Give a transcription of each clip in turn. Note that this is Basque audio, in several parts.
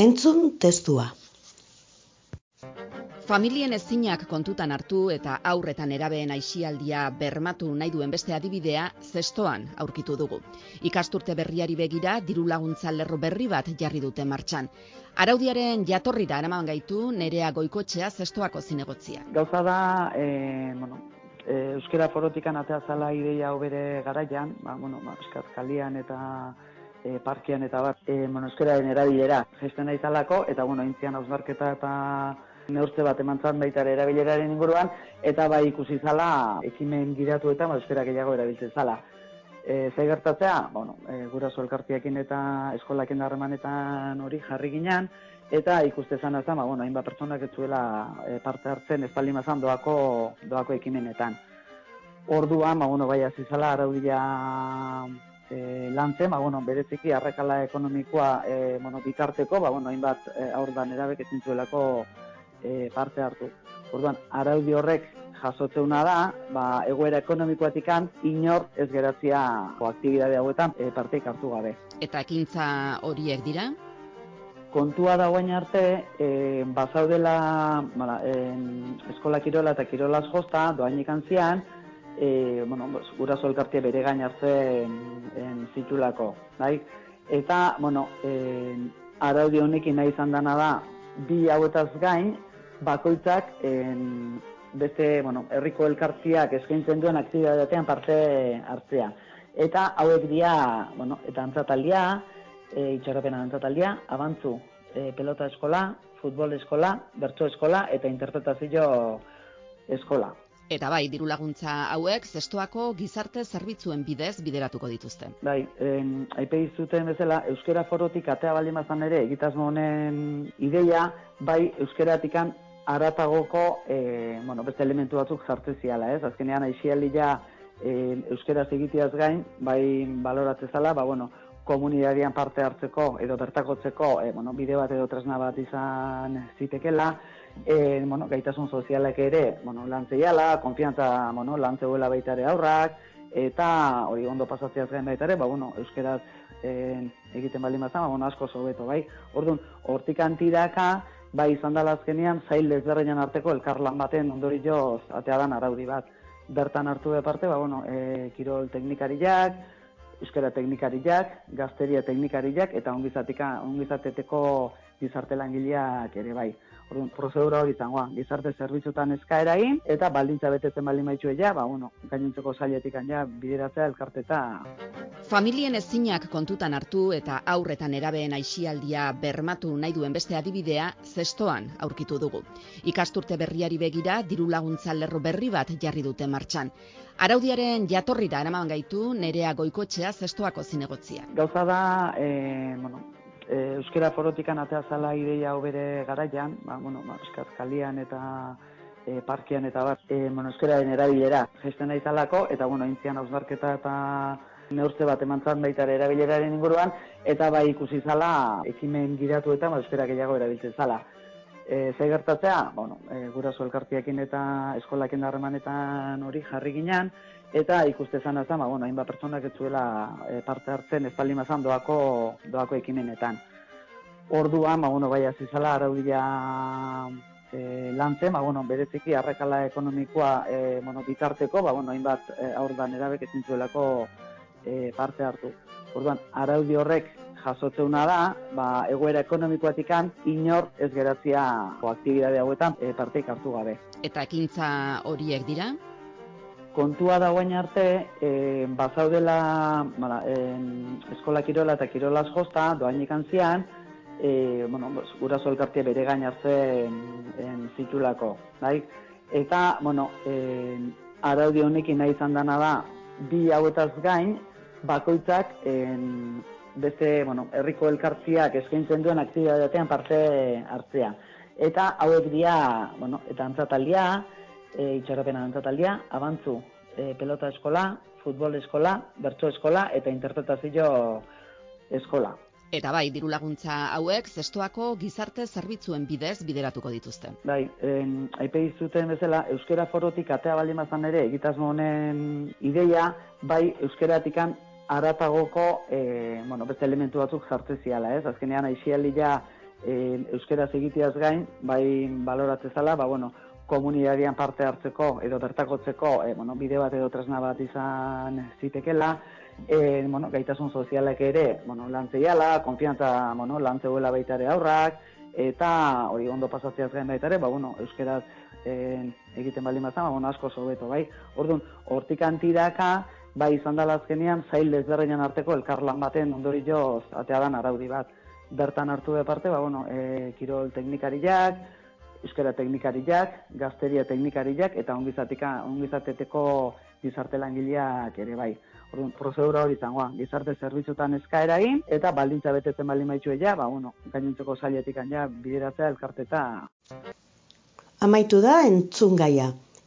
Entzun testua. Familien ezinak kontutan hartu eta aurretan erabeen aisialdia bermatu nahi duen beste adibidea zestoan aurkitu dugu. Ikasturte berriari begira diru laguntza lerro berri bat jarri dute martxan. Araudiaren jatorrira eraman gaitu nerea goikotxea zestoako zinegotzia. Gauza da, e, bueno, e, euskera forotikan atea zala ideia bere garaian, ba, bueno, ba, kalian eta e, parkean eta bat, e, monoskeraren erabilera gesten aitalako, eta bueno, intzian hausnarketa eta neurtze bat emantzan baita erabileraren inguruan, eta bai ikusi zala ekimen giratu eta monoskera gehiago erabiltzen zala. E, Zai gertatzea, bueno, e, guraso elkartiakin eta eskolakin harremanetan hori jarri ginean, eta ikuste zan ez ba, bueno, hainbat pertsonak ez zuela e, parte hartzen espaldi mazan doako, doako ekimenetan. Orduan, ba, bueno, bai azizala, araudia e, lan zen, ba, bueno, bereziki arrekala ekonomikoa e, bueno, bitarteko, ba, bueno, hainbat e, aurdan erabek ezin zuelako e, parte hartu. Orduan, araudi horrek jasotzeuna da, ba, egoera ekonomikoatikan inor ez geratzia o, aktibidade hauetan e, parte hartu gabe. Eta ekintza horiek dira? Kontua da guain arte, e, bazaudela bala, e, eskola kirola eta kirolaz josta, doain ikantzian, e, bueno, guraso elkartia bere gain hartzen en, zitulako, bai? Eta, bueno, e, araudi honekin nahi izan dana da, bi hauetaz gain, bakoitzak en, beste, bueno, herriko elkartiak eskaintzen duen aktibitatean parte hartzea. Eta hauek dira, bueno, eta antzataldia, e, itxaropena antzataldia, abantzu, e, pelota eskola, futbol eskola, bertso eskola eta interpretazio eskola. Eta bai, diru laguntza hauek zestoako gizarte zerbitzuen bidez bideratuko dituzte. Bai, en, aipe izuten bezala, euskera forotik atea baldin bazan ere, egitasmo honen ideia, bai, euskeratikan aratagoko, e, bueno, beste elementu batzuk sartze ziala, ez? Azkenean, aixialia e, euskera egiteaz gain, bai, baloratze zala, ba, bueno, komunidadian parte hartzeko edo bertakotzeko e, bueno, bide bat edo tresna bat izan zitekela, e, bueno, gaitasun sozialak ere, bueno, lantzeiala, konfiantza, bueno, lantzeuela baita ere aurrak, eta hori ondo pasatzeaz gain baita ere, ba, bueno, euskeraz e, egiten baldin bazan, ba, bueno, asko sobeto, bai. Orduan, hortik antidaka, bai izan dela azkenean, zail desberreinan arteko elkarlan baten ondori joz, atea dan araudi bat. Bertan hartu de parte, ba, bueno, e, kirol teknikariak, euskera teknikariak, gazteria teknikariak, eta ongizateteko gizarte langileak ere bai. Orduan, prozedura hori zangoa, gizarte zerbitzutan eskaera egin, eta baldintza betetzen baldin maitxu ja, ba, bueno, gainontzeko zailetik ja, bideratzea elkarteta. Familien ezinak kontutan hartu eta aurretan erabeen aisialdia bermatu nahi duen beste adibidea zestoan aurkitu dugu. Ikasturte berriari begira diru laguntza lerro berri bat jarri dute martxan. Araudiaren jatorrira eraman gaitu nerea goikotxea zestoako zinegotzia. Gauza da, e, bueno, e, euskera forotikan atea zala ideia hau bere garaian, ba, bueno, ba, kalian eta e, parkean eta bat, e, bueno, euskeraren erabilera gesten nahi talako, eta bueno, intzian hausnarketa eta neurtze bat emantzan baita erabileraren inguruan, eta bai ikusi zala ekimen giratu eta ba, euskera gehiago erabiltzen zala. E, Zai gertatzea, bueno, e, guraso elkartiakin eta eskolakin harremanetan hori jarri ginean, eta ikuste zan ba, bueno, hainbat pertsonak ez zuela e, parte hartzen ez mazan doako, doako ekimenetan. Orduan, ba, bueno, bai azizala, araudia e, lantzen, ba, bueno, bereziki arrekala ekonomikoa e, bueno, bitarteko, ba, bueno, hainbat e, aurdan erabek ezin zuelako e, parte hartu. Orduan, araudi horrek jasotzeuna da, ba, egoera ekonomikoatikan inor ez geratzia o, aktibidade hauetan e, parteik hartu gabe. Eta ekintza horiek dira? kontua da guain arte, e, bazaudela bala, e, eskola kirola eta kirolas josta, doain ikan zian, e, bueno, gura zolkartia bere gain hartzen en, zitulako. Bai? Eta, bueno, e, araudi honekin nahi izan dana da, bi hauetaz gain, bakoitzak en, beste, bueno, herriko elkartziak eskaintzen duen aktibitatean parte hartzea. Eta hauek dira, bueno, eta antzataldia, e, itxarapena antzataldia, abantzu e, pelota eskola, futbol eskola, bertso eskola eta interpretazio eskola. Eta bai, diru laguntza hauek zestoako gizarte zerbitzuen bidez bideratuko dituzte. Bai, en, aipe zuten bezala, euskera forotik atea baldin mazan ere, egitasmo honen ideia, bai euskeratikan aratagoko e, bueno, beste elementu batzuk zartzeziala, ez? Azkenean, aixialia e, euskera egiteaz gain, bai baloratzezala, ba, bueno, komunidadian parte hartzeko edo bertakotzeko e, bueno, bide bat edo tresna bat izan zitekela, e, bueno, gaitasun sozialek ere bueno, lantzeiala, konfiantza bueno, lantzeuela baita ere aurrak, eta hori ondo pasatzeaz gain baita ere, ba, bueno, euskeraz e, egiten baldin bat ba, bueno, asko sobeto, bai. Orduan, hortik antiraka, bai izan dela azkenean, zail desberreinen arteko elkarlan baten ondori joz atea dan araudi bat. Bertan hartu de parte, ba, bueno, e, kirol teknikariak, euskara teknikariak, gazteria teknikariak eta ongizatika ongizateteko gizarte langileak ere bai. Orduan, prozedura hori izangoa, gizarte zerbitzutan eskaera egin eta baldintza betetzen baldin baitu ja, ba bueno, gainontzeko sailetik ja bideratzea elkarteta. Amaitu da entzun gaia.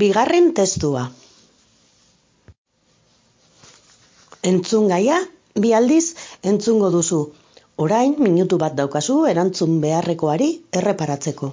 Bigarren testua. Entzun gaia, bi aldiz entzungo duzu. Orain minutu bat daukazu erantzun beharrekoari erreparatzeko.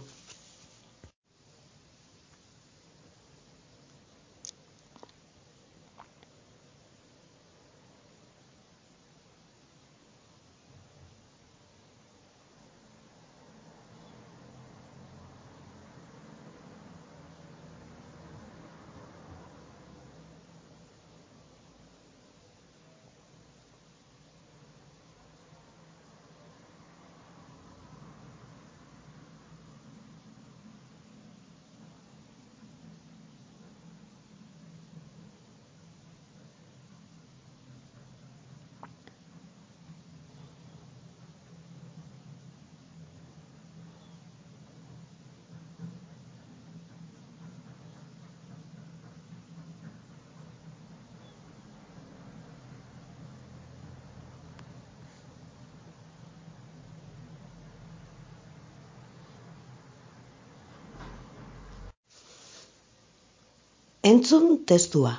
Entzun testua.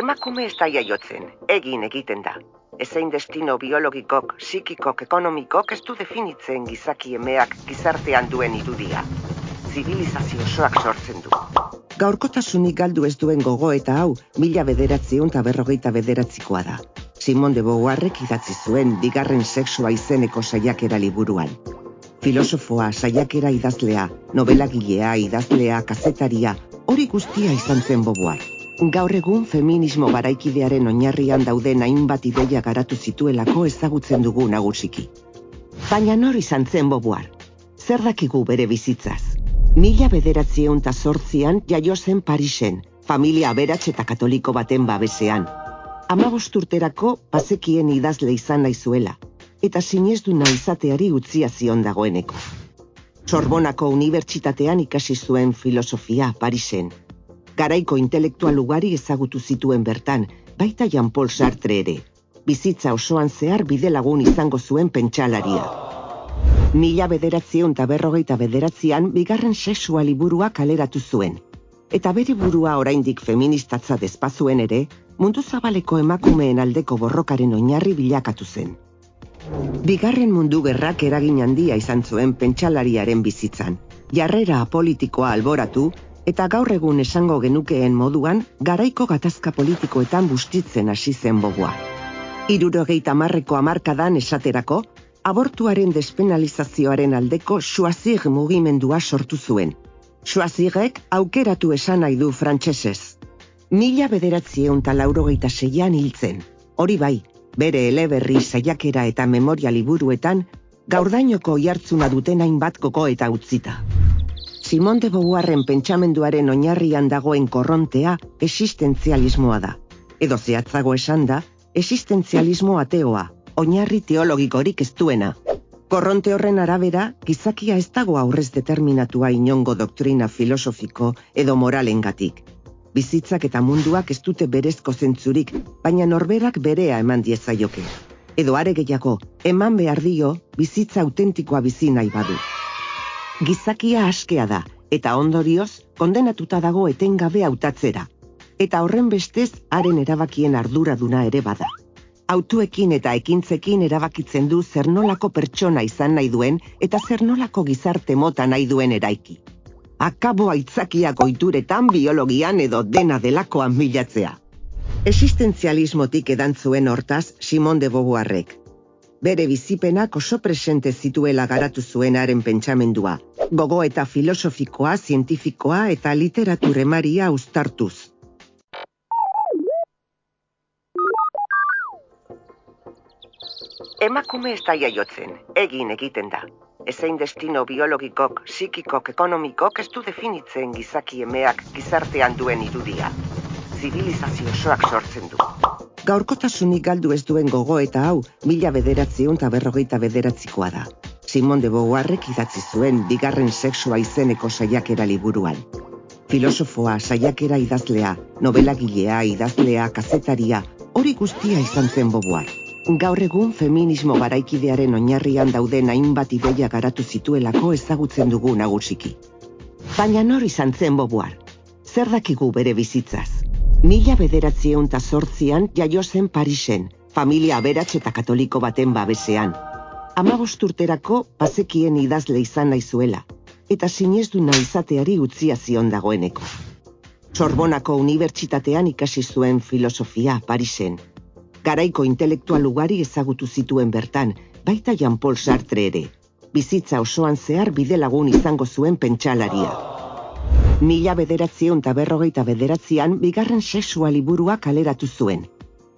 Emakume ez da jaiotzen, egin egiten da. Ezein destino biologikok, psikikok, ekonomikok ez du definitzen gizaki emeak gizartean duen irudia. Zibilizazio osoak sortzen du. Gaurkotasunik galdu ez duen gogo eta hau, mila bederatzion eta berrogeita bederatzikoa da. Simon de Beauvoirrek idatzi zuen bigarren sexua izeneko saiakera liburuan. Filosofoa, saiakera idazlea, novelagilea, idazlea, kazetaria, hori guztia izan zen Beauvoir. Gaur egun feminismo garaikidearen oinarrian dauden hainbat ideia garatu zituelako ezagutzen dugu nagusiki. Baina nor izan zen Beauvoir? Zer dakigu bere bizitzaz? Mila bederatzieun eta sortzian jaio zen Parisen, familia aberats eta katoliko baten babesean. Ama urterako bazekien idazle izan nahi zuela, eta sinestuna izateari utzia zion dagoeneko. Sorbonako unibertsitatean ikasi zuen filosofia Parisen. Garaiko intelektual ugari ezagutu zituen bertan, baita Jean Paul Sartre ere. Bizitza osoan zehar bide lagun izango zuen pentsalaria. Mila bederatzion eta berrogeita bederatzean bigarren sexua liburua kaleratu zuen. Eta bere burua oraindik feministatza despazuen ere, mundu zabaleko emakumeen aldeko borrokaren oinarri bilakatu zen. Bigarren mundu gerrak eragin handia izan zuen pentsalariaren bizitzan. Jarrera politikoa alboratu eta gaur egun esango genukeen moduan garaiko gatazka politikoetan bustitzen hasi zen bogoa. Irurogeita marreko amarkadan esaterako, abortuaren despenalizazioaren aldeko suazig mugimendua sortu zuen. Suazigek aukeratu esan nahi du frantsesez. Mila bederatzieun laurogeita seian hiltzen. Hori bai, bere eleberri saiakera eta memoria liburuetan, gaurdainoko jartzuna duten hainbat koko eta utzita. Simon de Beauvoirren pentsamenduaren oinarrian dagoen korrontea existentzialismoa da. Edo zehatzago esan da, existentzialismo ateoa, oinarri teologikorik ez duena. Korronte horren arabera, gizakia ez dago aurrez determinatua inongo doktrina filosofiko edo moralengatik. Bizitzak eta munduak ez dute berezko zentzurik, baina norberak berea eman diezaioke. Edo are gehiago, eman behar dio bizitza autentikoa bizi nahi badu. Gizakia askea da, eta ondorioz, kondenatuta dago etengabe hautatzera. Eta horren bestez, haren erabakien arduraduna ere bada. Autuekin eta ekintzekin erabakitzen du zer nolako pertsona izan nahi duen eta zer nolako gizarte mota nahi duen eraiki. Akabo aitzakiak oituretan biologian edo dena delakoan milatzea. Existenzialismotik edan zuen hortaz Simon de Beauvoirrek. Bere bizipenak oso presente zituela garatu zuenaren pentsamendua, gogo eta filosofikoa, zientifikoa eta literaturemaria ustartuz. Emakume ez da jaiotzen, egin egiten da. Ezein destino biologikok, psikikok, ekonomikok ez du definitzen gizaki emeak gizartean duen irudia. Zibilizazio osoak sortzen du. Gaurkotasunik galdu ez duen gogo eta hau, mila bederatzion eta berrogeita bederatzikoa da. Simon de Beauvoirrek idatzi zuen bigarren sexua izeneko saiakera liburuan. Filosofoa, saiakera idazlea, novelagilea, idazlea, kazetaria, hori guztia izan zen Beauvoir. Gaur egun feminismo garaikidearen oinarrian dauden hainbat ideia garatu zituelako ezagutzen dugu nagusiki. Baina nor izan zen Beauvoir? Zer dakigu bere bizitzaz? Mila bederatzieun eta sortzian jaio zen Parisen, familia aberats eta katoliko baten babesean. Ama urterako bazekien idazle izan nahi zuela, eta sinestuna izateari utzia zion dagoeneko. Sorbonako unibertsitatean ikasi zuen filosofia Parisen. Garaiko intelektual ugari ezagutu zituen bertan, baita Jean Paul Sartre ere. Bizitza osoan zehar bide lagun izango zuen pentsalaria. Mila bederatzion eta berrogeita bederatzean bigarren sexua liburua kaleratu zuen.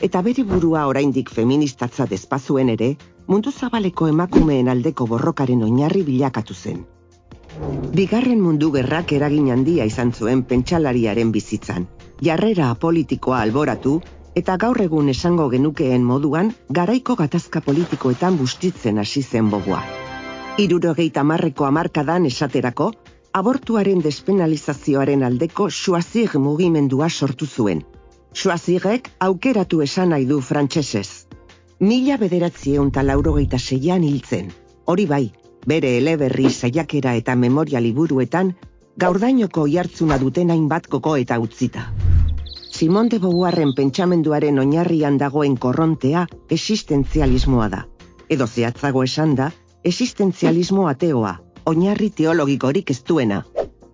Eta bere burua oraindik feministatza despazuen ere, mundu zabaleko emakumeen aldeko borrokaren oinarri bilakatu zen. Bigarren mundu gerrak eragin handia izan zuen pentsalariaren bizitzan. Jarrera politikoa alboratu eta gaur egun esango genukeen moduan garaiko gatazka politikoetan bustitzen hasi zen bogoa. Irurogeita marreko amarkadan esaterako, abortuaren despenalizazioaren aldeko suazig mugimendua sortu zuen. Suazigek aukeratu esan nahi du frantsesez. Mila bederatzieun eta laurogeita seian hiltzen. Hori bai, bere eleberri saiakera eta memoria liburuetan, gaurdainoko jartzuna duten hainbat koko eta utzita. Simon de Beauvoirren pentsamenduaren oinarrian dagoen korrontea existentzialismoa da. Edo zehatzago esan da, existentzialismo ateoa, oinarri teologikorik ez duena.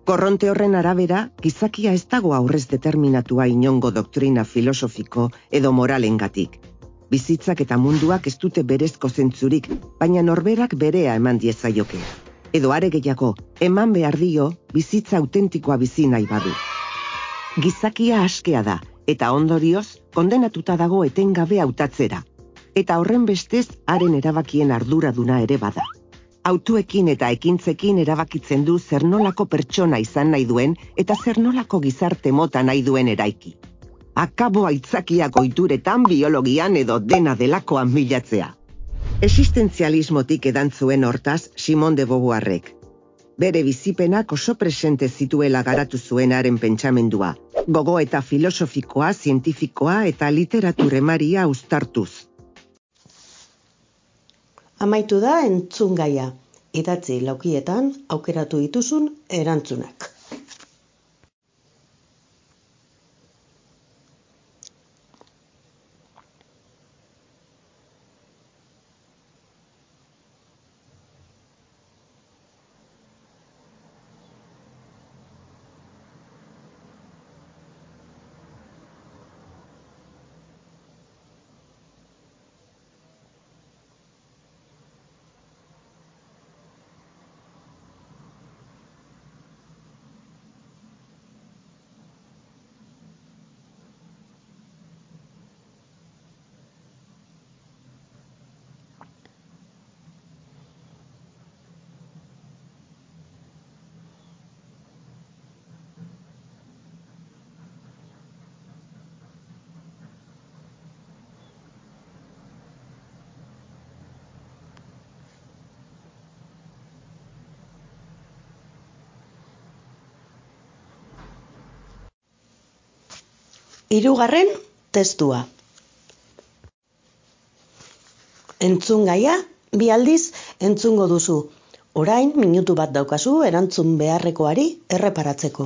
Korronte horren arabera, gizakia ez dago aurrez determinatua inongo doktrina filosofiko edo moralengatik. Bizitzak eta munduak ez dute berezko zentzurik, baina norberak berea eman diezaioke. Edo are gehiago, eman behar dio bizitza autentikoa bizi nahi badu. Gizakia askea da, eta ondorioz, kondenatuta dago etengabe hautatzera. Eta horren bestez, haren erabakien arduraduna ere bada. Autuekin eta ekintzekin erabakitzen du zer nolako pertsona izan nahi duen eta zer nolako gizarte mota nahi duen eraiki. Akabo aitzakiak oituretan biologian edo dena delakoan milatzea. Existenzialismotik edan zuen hortaz Simon de Beauvoirrek. Bere bizipenak oso presente zituela garatu zuenaren pentsamendua, gogo eta filosofikoa, zientifikoa eta literaturemaria ustartuz. Amaitu da entzun gaia, idatzi laukietan aukeratu dituzun erantzunak. Hirugarren testua. Entzun gaia, bi aldiz entzungo duzu. Orain minutu bat daukazu erantzun beharrekoari erreparatzeko.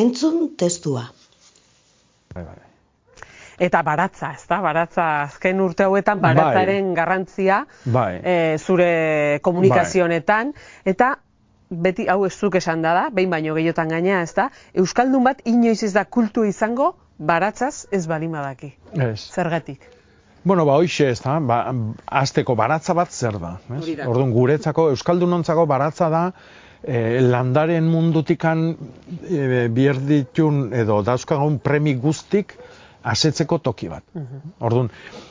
Entzun testua. Bai, bai. Eta baratza, ez da? Baratza, azken urte hauetan baratzaren garrantzia Bai. e, zure komunikazionetan. Eta beti hau ez zuk esan da da, behin baino gehiotan gaina, ez da? Euskaldun bat inoiz ez da kultu izango baratzaz ez balimadaki. Ez. Zergatik. Bueno, ba, hoxe ez da, ba, azteko baratza bat zer da. Ez? Orduan, guretzako, Euskaldunontzako baratza da, e, landaren mundutikan e, bierditun edo dauzkagun premi guztik asetzeko toki bat. Orduan,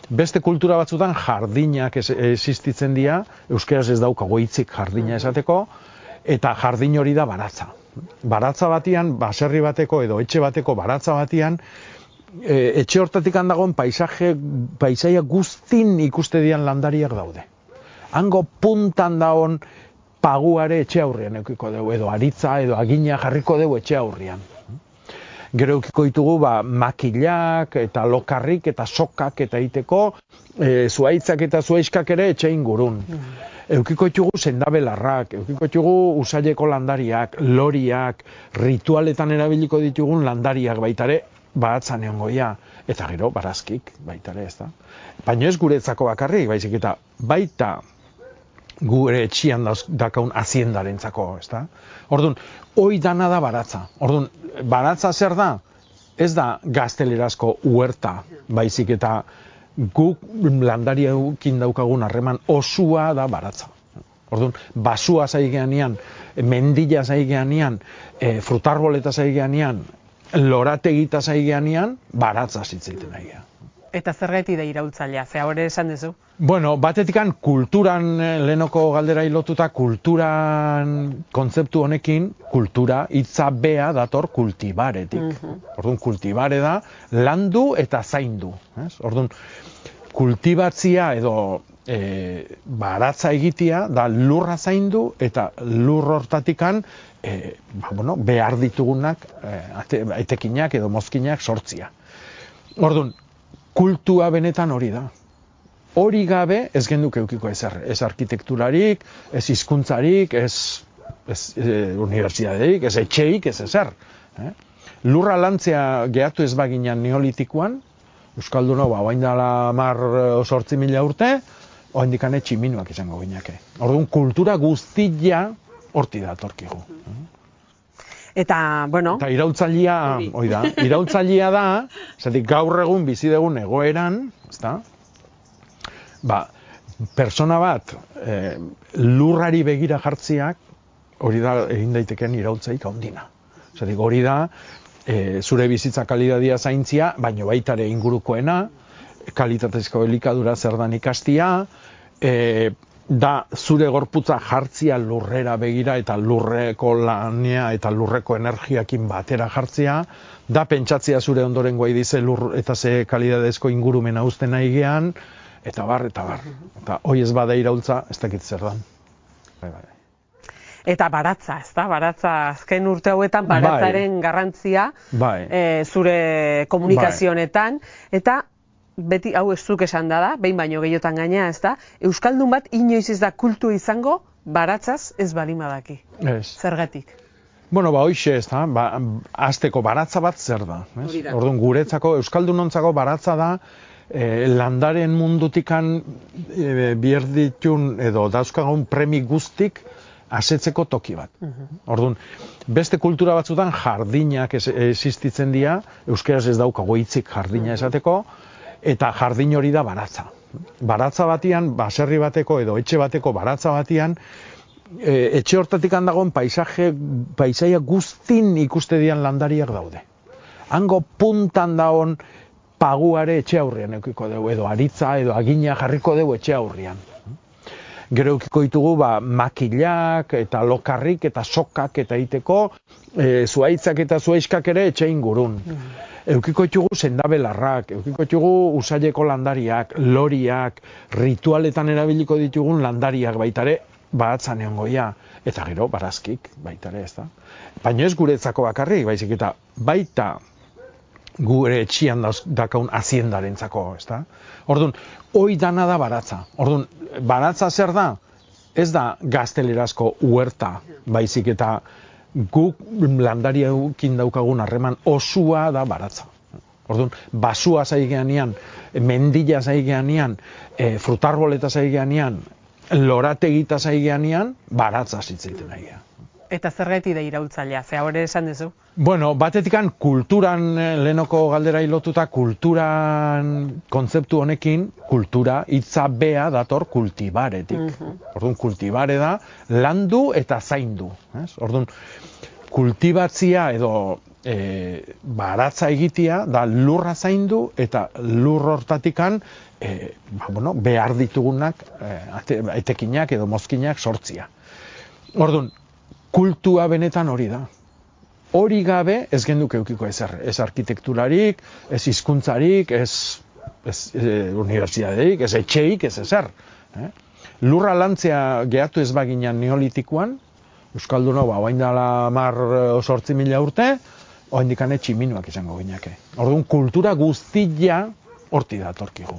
beste kultura batzutan jardinak existitzen dira, euskeraz ez daukago hitzik jardina esateko, eta jardin hori da baratza. Baratza batian, baserri bateko edo etxe bateko baratza batian, e, etxe hortatik handagoen paisaje, paisaia guztin ikuste dian landariak daude. Hango puntan daon paguare etxe aurrian eukiko dugu, edo aritza, edo agina jarriko dugu etxe aurrian. Gero eukiko ditugu ba, makilak, eta lokarrik, eta sokak, eta iteko, e, zuaitzak eta zuaiskak ere etxe ingurun. Eukiko ditugu sendabelarrak, eukiko ditugu usaileko landariak, loriak, ritualetan erabiliko ditugun landariak baitare, bahatzan egongoia, eta gero barazkik baitare, ez da. Baina ez guretzako bakarrik, baizik eta baita gure etxian dauz- dakaun aziendarentzako, ez da? Orduan, hoi dana da baratza. Orduan, baratza zer da? Ez da gaztelerazko huerta, baizik eta guk landariekin daukagun harreman osua da baratza. Orduan, basua zaigeanian, mendila zaigeanian, e, frutarboleta zaigeanian, lorategita zaigeanian, baratza zitzaiten nahi Eta zer gaiti da iraultzailea, ze hori esan duzu? Bueno, batetikan kulturan, eh, lehenoko galdera lotuta kulturan kontzeptu honekin, kultura hitza bea dator kultibaretik. Mm Orduan, kultibare da, landu eta zaindu. Ez? Orduan, kultibatzia edo e, baratza egitea da lurra zaindu eta lur hortatikan e, ba, bueno, behar ditugunak e, etekinak edo mozkinak sortzia. Orduan, kultua benetan hori da. Hori gabe ez genduk eukiko ezer, ez arkitekturarik, ez hizkuntzarik, ez, ez e, ez etxeik, ez ezer. Eh? Lurra lantzea gehatu ez baginan neolitikoan, Euskalduna, ba, oain dala mar sortzi mila urte, oain dikane tximinuak izango gineke. Orduan, kultura guztia horti da torkigu. Eta, bueno... Eta irautzailea, oi da, irautzailea da, zatik gaur egun bizi dugun egoeran, ezta? Ba, persona bat e, lurrari begira jartziak, hori da egin daiteken irautzaik handina. Zatik hori da, e, zure bizitza kalidadia zaintzia, baino baitare ingurukoena, kalitatezko elikadura zer dan ikastia, e, da zure gorputza jartzia lurrera begira eta lurreko lania eta lurreko energiakin batera jartzia, da pentsatzea zure ondoren guai dize lur eta ze kalidadezko ingurumen hauzten nahi gean, eta bar, eta bar. Eta hoi ez bada iraultza, ez dakit zer dan. Bai, bai. Eta baratza, ez da? Baratza, azken urte hauetan baratzaren bai. garrantzia bai. E, zure komunikazionetan. Eta beti hau ez zuk esan da da, behin baino gehiotan gaina, ez da, Euskaldun bat inoiz ez da kultu izango, baratzaz ez balimadaki. Ez. Zergatik. Bueno, ba, hoxe ez da, ba, azteko baratza bat zer da. Ez? Orduan, guretzako, Euskaldunontzako baratza da, e, landaren mundutikan e, bierditun edo dauzkagun premi guztik asetzeko toki bat. Uh Orduan, beste kultura batzutan jardinak existitzen dira, euskeraz ez daukago hitzik jardina esateko, eta jardin hori da baratza. Baratza batian, baserri bateko edo etxe bateko baratza batian, e, etxe hortatik handagoen paisaje, paisaia guztin ikuste dian landariak daude. Hango puntan daon paguare etxe aurrian eukiko dugu, edo aritza, edo agina jarriko dugu etxe aurrian. Gero eukiko ditugu ba, makilak, eta lokarrik, eta sokak, eta iteko, e, zuaitzak eta zuaiskak ere etxe ingurun. Mm eukiko txugu sendabelarrak, eukiko txugu usaileko landariak, loriak, ritualetan erabiliko ditugun landariak baitare, batzan egon goia, eta gero, barazkik, baitare, ez da. Baina ez guretzako bakarrik, baizik eta baita gure etxian dakaun aziendaren zako, ez da. Orduan, hoi dana da baratza. Orduan, baratza zer da? Ez da gaztelerazko huerta, baizik eta guk landariaukin daukagun harreman osua da baratza. Orduan, basua zaigeanian, mendila zaigeanian, e, frutarboleta zaigeanian, lorategita zaigeanian, baratza zitzaiten nahi Eta zer gaiti da iraultzailea, ze hori esan duzu? Bueno, batetikan kulturan, eh, lehenoko galdera lotuta kulturan kontzeptu honekin, kultura, hitza bea dator kultibaretik. Mm Orduan, kultibare da, landu eta zaindu. Ez? Orduan, kultibatzia edo e, baratza egitea da lurra zaindu eta lur hortatikan e, ba, bueno, behar ditugunak e, etekinak edo mozkinak sortzia. Orduan, kultua benetan hori da. Hori gabe ez genduk eukiko ezer, ez arkitekturarik, ez hizkuntzarik, ez, ez e, ez etxeik, ez ezer. Eh? Lurra lantzea gehatu ez baginan neolitikoan, Euskalduna, ba, oain dala mar sortzi mila urte, oain dikane tximinuak izango gineke. Orduan, kultura guztia horti da torkigu.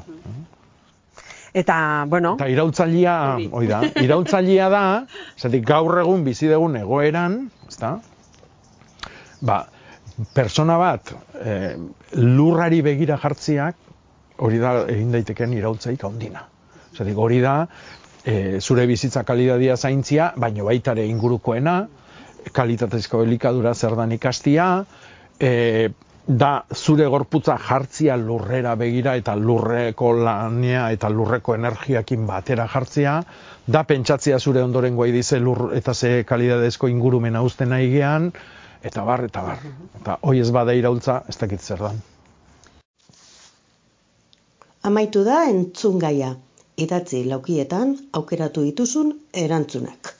Eta, bueno... Eta irautzailea, oi da, irautzailea da, zatik gaur egun bizi dugun egoeran, ezta? Ba, persona bat e, lurrari begira jartziak, hori da egin daiteken irautzaik handina. Zatik hori da, e, zure bizitza kalidadia zaintzia, baino baitare ingurukoena, kalitatezko elikadura zer dan ikastia, e, da zure gorputza jartzia lurrera begira eta lurreko lania eta lurreko energiakin batera jartzia, da pentsatzea zure ondoren guai dize lur eta ze kalidadezko ingurumen uzten nahi gean, eta bar, eta bar. Eta hoi ez bada iraultza, ez dakit zer dan. Amaitu da entzun gaia, idatzi laukietan aukeratu dituzun erantzunak.